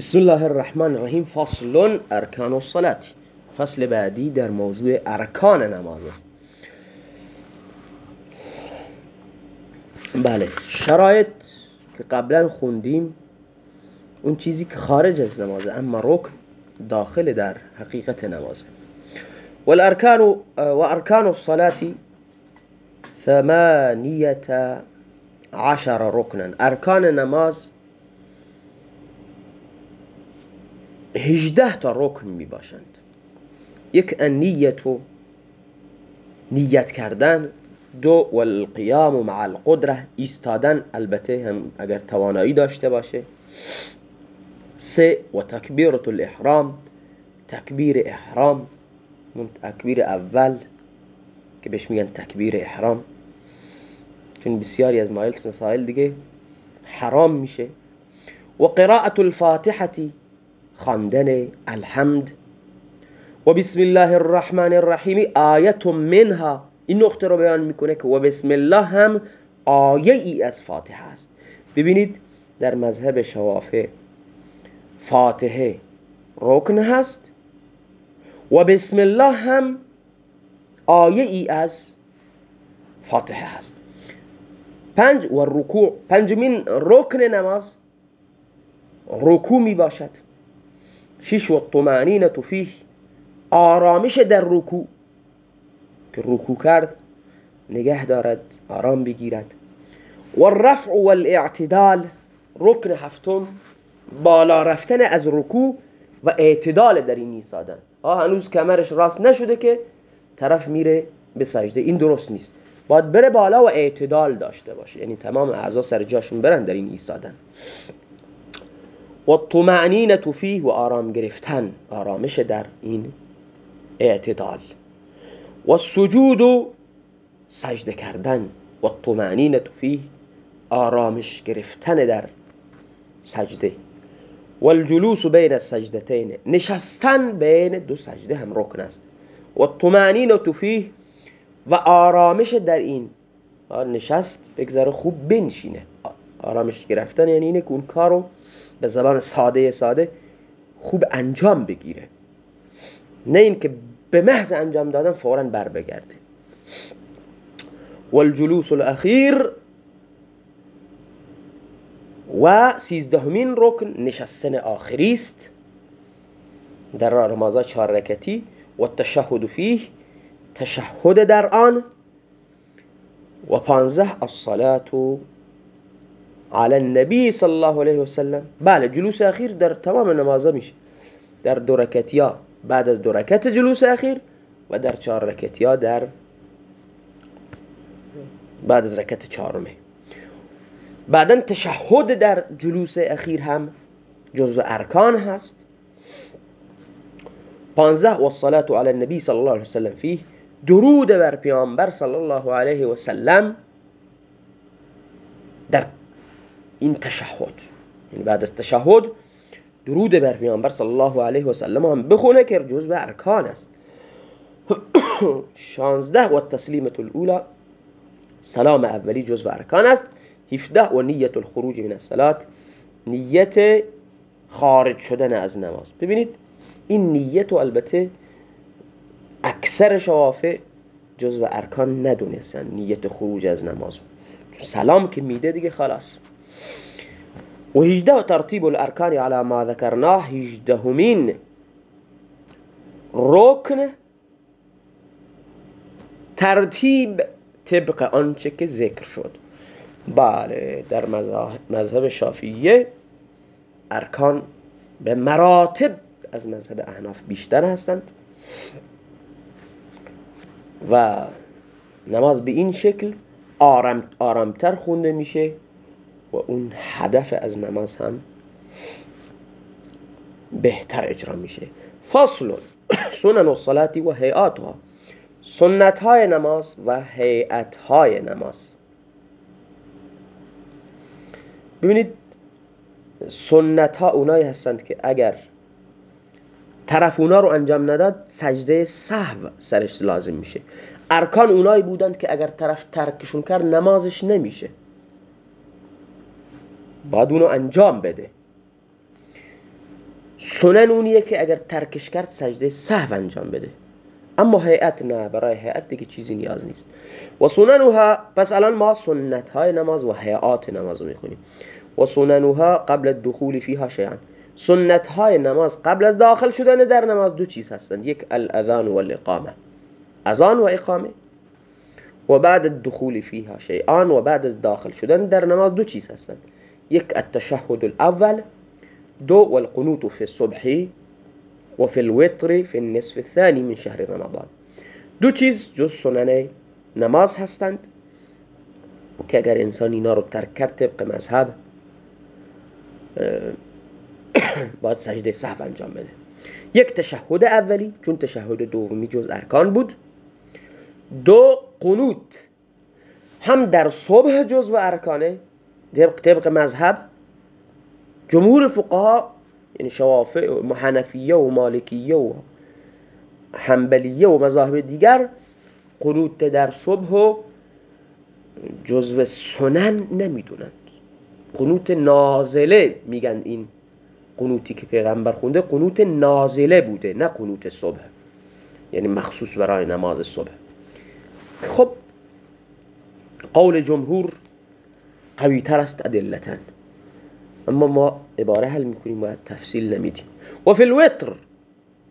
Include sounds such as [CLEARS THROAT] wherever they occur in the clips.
بسم الله الرحمن الرحیم. فصل ارکان الصلاة. فصل بعدی در موضوع ارکان نماز است. بله شرایط که قبلا خوندیم اون چیزی که خارج از نمازه اما رکن داخل در حقیقت نمازه والارکان و ارکان الصلاة ثمانیت عشر رکنا. ارکان نماز هجده تا رکن می باشند یک نیت و نیت کردن دو والقیام مع القدره ایستادن البته هم اگر توانایی داشته باشه. سه و تکبیرت الاحرام تکبیر احرام تکبیر اول که بهش میگن تکبیر احرام. چون بسیاری از مایل مسائل دیگه حرام میشه. و قراءت الفاتحه خواندن الحمد. و بسم الله الرحمن الرحیم آیت منها. این نقطه رو بیان می‌کنه که و بسم الله هم آیه ای از فاتحه است. ببینید در مذهب شوافه فاتحه رکن هست و بسم الله هم آیه ای از فاتحه هست. پنج و رکوع پنجمین رکن نماز رکوع می باشد شش و طمانینه فیه. آرامش در رکوع. که رکوع کرد نگه دارد آرام بگیرد. و الرفع والاعتدال رکن هفتم بالا رفتن از رکوع و اعتدال در این ایستادن. ها هنوز کمرش راست نشده که طرف میره به سجده. این درست نیست. باید بره بالا و اعتدال داشته باشه. یعنی تمام اعضا سر جاشون برن در این ایستادن. و طمعنینه فیه و آرام گرفتن آرامش در این اعتدال. و سجود و سجده کردن و طمعنینه فیه آرامش گرفتن در سجده. و الجلوس بین السجدتین نشستن بین دو سجده هم رکن است. و طمعنینه فیه و آرامش در این نشست بگذاره خوب بنشینه. آرامش گرفتن یعنی اینه که اون کارو به زبان ساده ساده خوب انجام بگیره. نه اینکه به محض انجام دادن فورا بر بگرده والجلوس الاخیر و سیزدهمین رکن نشستن آخری است. در نمازها چهار رکتی. و تشهد فیه تشهد در آن. و پانزه الصلاة علی النبی صلی الله علیه و سلم بله جلوس اخیر در تمام نمازا میشه. در دو رکتیا بعد از دو رکت جلوس اخیر و در چهار رکتیا در بعد از رکت چهارمه. بعدا تشهد در جلوس اخیر هم جزو ارکان هست. پانزه و الصلاة علی النبی صلی الله علیه و سلم فیه درود بر پیامبر صلی الله علیه و سلم در این تشهد. یعنی بعد از تشهد درود بر پیامبر صلی الله علیه و سلم هم بخونه که جزء ارکان است. [COUGHS] 16 و التسلیمه الاولى سلام اولی جزء ارکان است. 17 و نیت الخروج من الصلاه نیت خارج شدن از نماز. ببینید این نیت و البته اکثر شوافع جزء ارکان ندونستن نیت خروج از نماز. سلام که میده دیگه خلاص. و هجده ترتیب الارکان على ما ذکرناه هجدهمین رکن ترتیب طبق آنچه که ذکر شد. بله در مذهب شافعیه ارکان به مراتب از مذهب احناف بیشتر هستند و نماز به این شکل آرام آرامتر خونده میشه. و اون هدف از نماز هم بهتر اجرا میشه. فصل [CLEARS THROAT] سنن الصلاة و هیئاتها سنت های نماز و هیئت های نماز. ببینید سنت ها اونایی هستند که اگر طرف اونا رو انجام نداد سجده سهو سرش لازم میشه. ارکان اونایی بودند که اگر طرف ترکشون کرد نمازش نمیشه. باید اونو انجام بده. سنن اونیه که اگر ترکش کرد سجده سهو انجام بده. اما هیئت نه برای هیئت دیگه چیزی نیاز نیست. و سننها پس الان ما سنت های نماز و هیئات نماز رو می‌خونیم. و سننها قبل الدخول فيها شیئا سنت های نماز قبل از داخل شدن در نماز دو چیز هستند. یک الاذان و الاقامه. اذان و اقامه. و بعد الدخول فيها شیئان و بعد از داخل شدن در نماز دو چیز هستند. یک التشهد الأول دو والقنوت في الصبح وفي الوتر في النصف الثاني من شهر رمضان. دو چیز جز سنن نماز هستند. که اگر انسان اینا رو ترک کرد طبق مذهب [COUGHS] باید سجده صحف انجام بده. یک تشهد اولی چون تشهد دومی جز ارکان بود. دو قنوت هم در صبح جز و ارکانه. طبق مذهب جمهور فقها یعنی شوافع و حنفیه و مالکیه و حنبلیه و مذاهب دیگر قنوت در صبح و جزو سنن نمی‌دونند. قنوت نازله میگن این قنوتی که پیغمبر خونده قنوت نازله بوده نه قنوت صبح. یعنی مخصوص برای نماز صبح. خب قول جمهور قوی تر است ادلتن اما ما عباره حل می‌کنیم باید تفصیل نمیدیم. و فی الوتر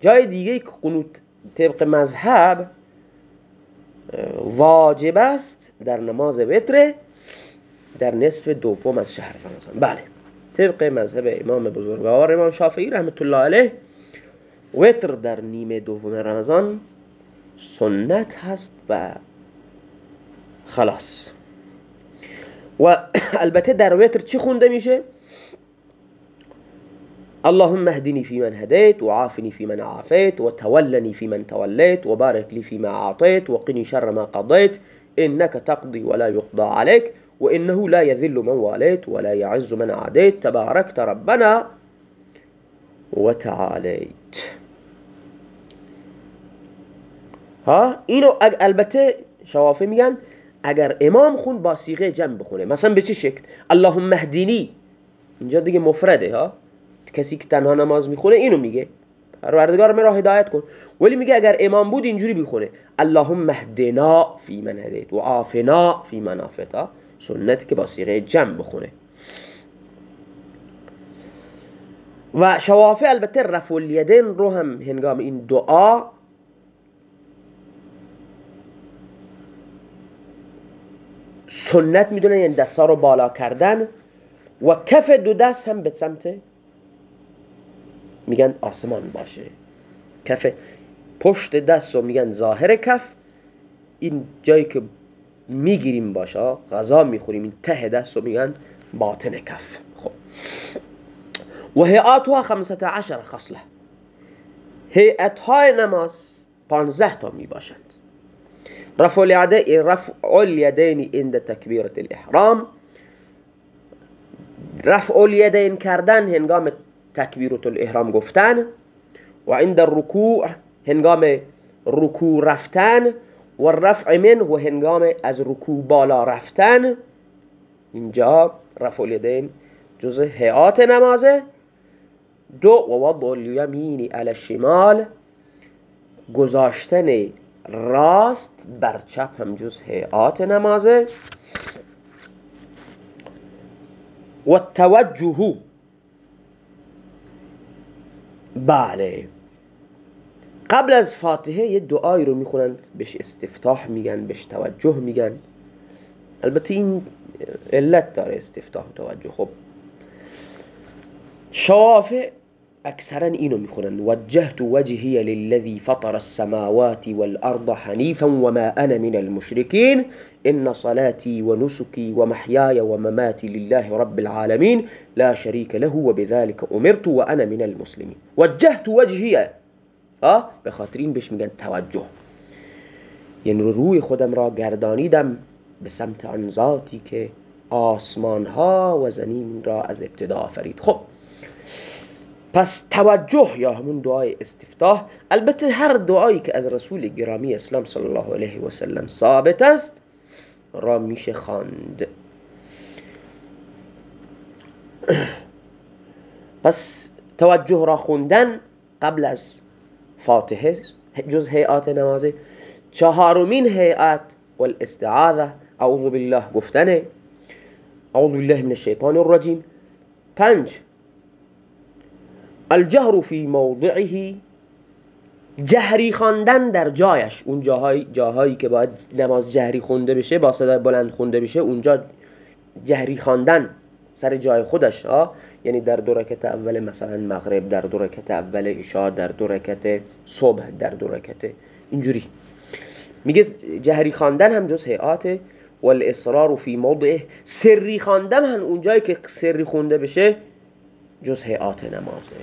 جای دیگه که قنوت طبق مذهب واجب است در نماز وتر در نصف دوم از شهر رمضان. بله. طبق مذهب امام بزرگوار امام شافعی رحمت الله علیه وتر در نیمه دوم رمضان سنت هست و خلاص. و البته در وتر چی خونده میشه؟ اللهم اهدني فيمن هديت وعافني فيمن عافيت وتولني فيمن توليت وبارك لي فيما أعطيت وقني شر ما قضيت إنك تقضي ولا يقضى عليك وإنه لا يذل من واليت ولا يعز من عاديت تباركت ربنا وتعاليت ها؟ اینو البته شوافی میگن اگر امام خون با سیغه جمع بخونه مثلا به چه شکل؟ اللهم اهدینی اینجا دیگه مفرده ها؟ کسی که تنها نماز می‌خونه اینو میگه. پروردگار مرا هدایت کن. ولی میگه اگر امام بود اینجوری بخونه. اللهم اهدنا فی من هدیت و عافنا فی من سنت که با صیغه جمع بخونه. و شوافع البته رفع الیدین رو هم هنگام این دعا سنت می‌دونن یعنی دستا رو بالا کردن و کف دو دست هم به سمت میگن آسمان باشه. کف پشت دست رو میگن ظاهر کف. این جایی که می‌گیریم باشه غذا می‌خوریم این ته دست رو میگن باطن کف. خب. و هیئاتها خمسة عشر خصله. هیئت های نماز پانزه تا می باشند رفع الیدین عند تکبیرة الاحرام رفع الیدین کردن هنگام تکبیرت الاحرام گفتن و عند الرکوع هنگام رکوع رفتن و رفع من و هنگام از رکوع بالا رفتن. اینجا رفع الیدین جزء هیئات نمازه. دو و وضع الیمین علی الشمال. گذاشتن راست بر چپ هم جز هیئات نمازه. و توجه بله. قبل از فاتحه یه دعایی رو می‌خونند بهش استفتاح میگن بهش توجه میگن. البته این علت داره استفتاح و توجه. خب. شوافع اکثرا اینو میخونن وجهت وجهی للذی فطر السماوات والأرض حنیفا وما أنا من المشركين. إن صلاتي ونسكي ومحياي ومماتي لله رب العالمين. لا شريك له وبذلك أمرت وأنا من المسلمين. وجهت وجهي ها به خاطر این بهش میگن توجه. یعنی روی خودم را گردانیدم به سمت آن ذاتی که آسمان ها و زمین را از ابتدا آفرید. خب پس توجه یا همون دعای استفتاح البته هر دعایی که از رسول گرامی اسلام صلی الله علیه و سلم ثابت است را میشه خواند. [CLEARS THROAT] پس توجه را خوندن قبل از فاتحه جز هیئات نمازه چهارمین هیئت والاستعاذه اعوذ بالله گفتنه اعوذ بالله من الشیطان الرجیم پنج الجهر فی موضعه جهری خواندن در جایش. اون جاهایی, جاهایی که باید نماز جهری خونده بشه با صدای بلند خونده بشه اونجا جهری خواندن سر جای خودش ها؟ یعنی در دو رکعت اول مثلا مغرب در دو رکعت اول عشاء در دو رکعت صبح در دو رکعت اینجوری. میگه جهری خواندن هم جز هیئات والاصرار فی موضعه. سری خواندن هم اونجایی که سری خونده بشه جز هیئات نمازه.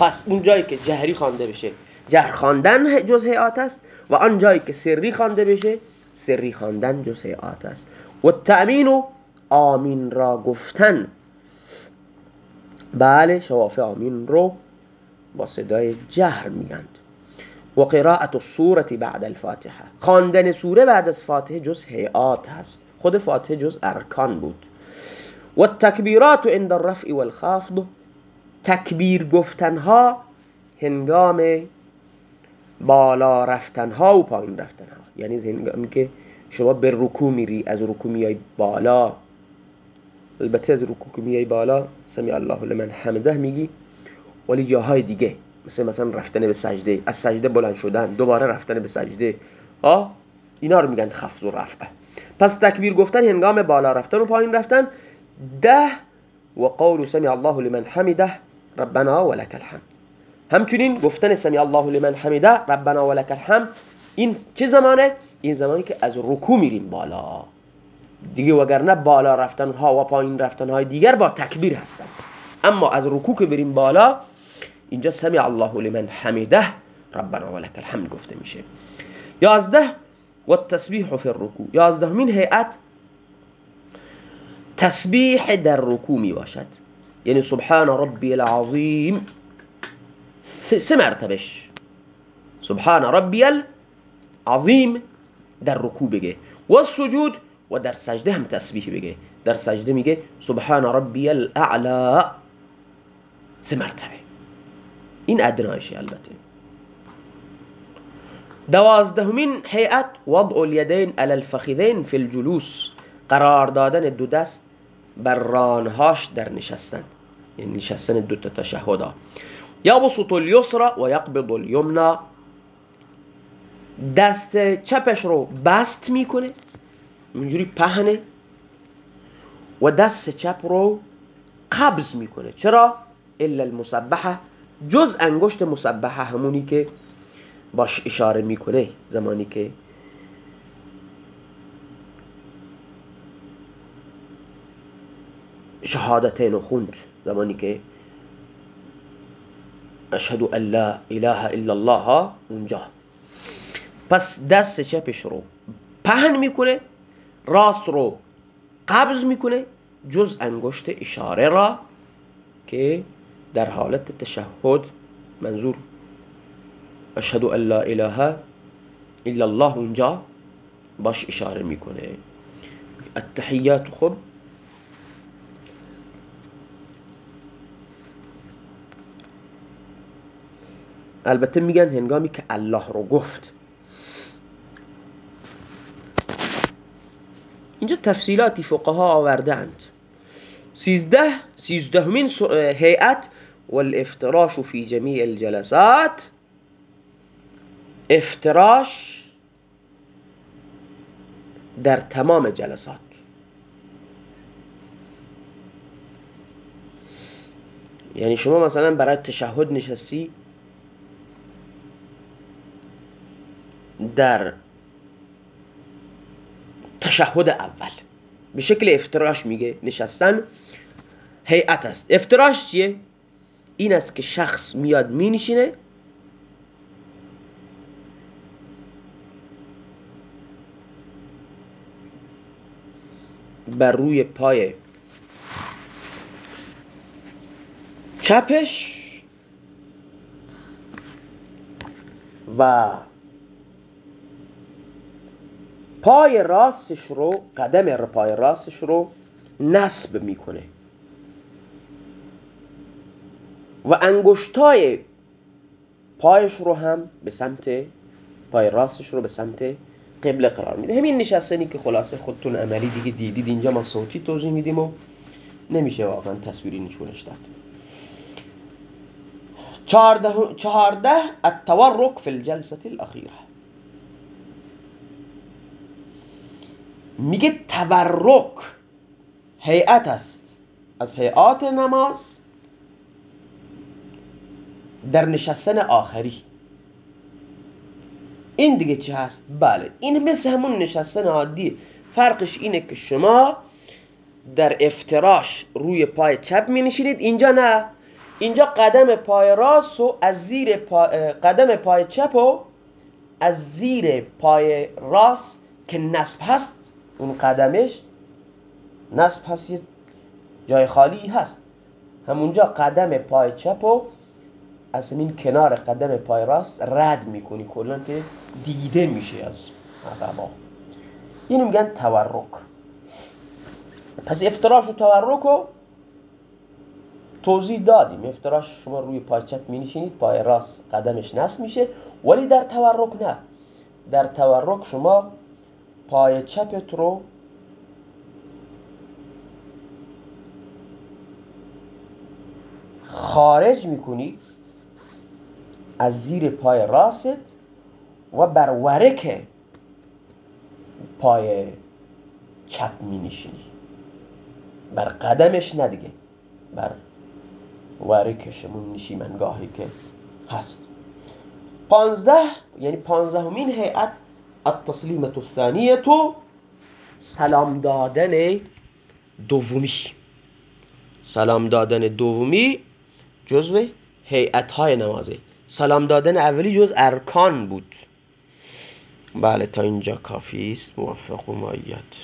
پس اونجایی که جهری خوانده بشه جهر خواندن جز هیئات است و آن جایی که سری خوانده بشه سری خواندن جز هیئات است. و التأمین و آمین را گفتن. بله شوافع آمین رو با صدای جهر میگند. و قراءت السوره بعد الفاتحه خواندن سوره بعد از فاتحه جز هیئات هست خود فاتحه جز ارکان بود. و التکبیرات عند الرفع والخافض تکبیر گفتنها هنگام بالا رفتنها و پایین رفتنها. یعنی هنگامی که شما به رکوع میری از رکوع میای بالا. البته از رکوع میای بالا سمی الله لمن حمده میگی ولی جاهای دیگه مثل مثلا رفتن به سجده. از سجده بلند شدن دوباره رفتن به سجده. ها اینا رو میگن خفض و رفع. پس تکبیر گفتن هنگام بالا رفتن و پایین رفتن. ده و قول سمی الله لمن حمده ربنا ولك الحمد همچنین گفتن سمی الله لمن حمده ربنا ولك الحمد این چه زمانه این زمانی که از رکوع میریم بالا دیگه وگرنه بالا رفتن ها و پایین رفتن های دیگر با تکبیر هستند اما از رکوع که بریم بالا اینجا سمع الله لمن حمده ربنا ولك الحمد گفته میشه یازده و التسبیح فی الرکوع یازدهمین هیئت تسبیح در رکوع می باشد. یعنی سبحان ربی العظیم. سه مرتبش سبحان ربی العظیم در رکوع بگه. و سجود و در سجده هم تسبیح بگه. در سجده میگه سبحان ربی الاعلا. سه مرتبه. این ادنایشه البته. دوازدهمین هیئت وضع الیدین علی الفخذین فی الجلوس. قرار دادن دو دست بر رانهاش در نشستن. یعنی نشستن دو تا تشهدا. یبسط الیسرا و یقبض الیمنا. دست چپش رو بست می‌کنه. اینجوری پهنه. و دست چپ رو قبض می‌کنه. چرا؟ الا المسبحه. جز انگشت مسبحه همونی که باش اشاره می‌کنه. زمانی که شهادتین خوند. زمانی که اشهد ان لا اله الا الله اونجا. پس دست چپش رو پهن می‌کنه راست رو قبض می‌کنه جز انگشت اشاره را که در حالت تشهد منظور. اشهد ان لا اله الا الله اونجا باش اشاره می‌کنه. التحیات خب البته میگن هنگامی که الله رو گفت. اینجا تفصیلاتی فقها آورده اند سیزده سیزدهمین هیئت والافتراش فی جمیع الجلسات. افتراش در تمام جلسات. یعنی شما مثلا برای تشهد نشستی در تشهد اول. به شکل افتراش میگه نشستن. هیئت است. افتراش چیه؟ این است که شخص میاد مینشینه. بر روی پای چپش و پای راستش رو قدم پای راستش رو نصب می‌کنه. و انگشتای پایش رو هم به سمت پای راستش رو به سمت قبله قرار میده. همین نشستنی که خلاصه خودتون عملی دیگه دیدید اینجا ما صوتی توضیح میدیم و نمیشه واقعا تصویری نشونش داد. چهارده, التورک فی الجلسه الاخیره میگه تورک هیئت است. از هیئات نماز در نشستن آخری. این دیگه چی هست؟ بله. این مثل همون نشستن عادی. فرقش اینه که شما در افتراش روی پای چپ می نشینید اینجا نه. اینجا قدم پای راست و از زیر قدم پای چپ و از زیر پای راست که نصب هست اون قدمش نصب هست جای خالی هست. همونجا قدم پای چپ و از این کنار قدم پای راست رد می‌کنی. کلا که دیده میشه از عقبا اینو میگن تورک. پس افتراش و تورک رو توضیح دادیم. افتراش شما روی پای چپ می نشینید پای راست قدمش نصب میشه. ولی در تورک نه. در تورک شما پای چپت رو خارج می‌کنی. از زیر پای راست و بر ورک پای چپ می نشینی بر قدمش ندیگه بر ورکشمون نشیمنگاهی که هست. پانزده یعنی پانزدهمین هیئت التسلیمت الثانیه سلام دادن دومی. سلام دادن دومی جزو هیئت های نمازه. سلام دادن اولی جز ارکان بود. بله تا اینجا کافی است. موفق و معید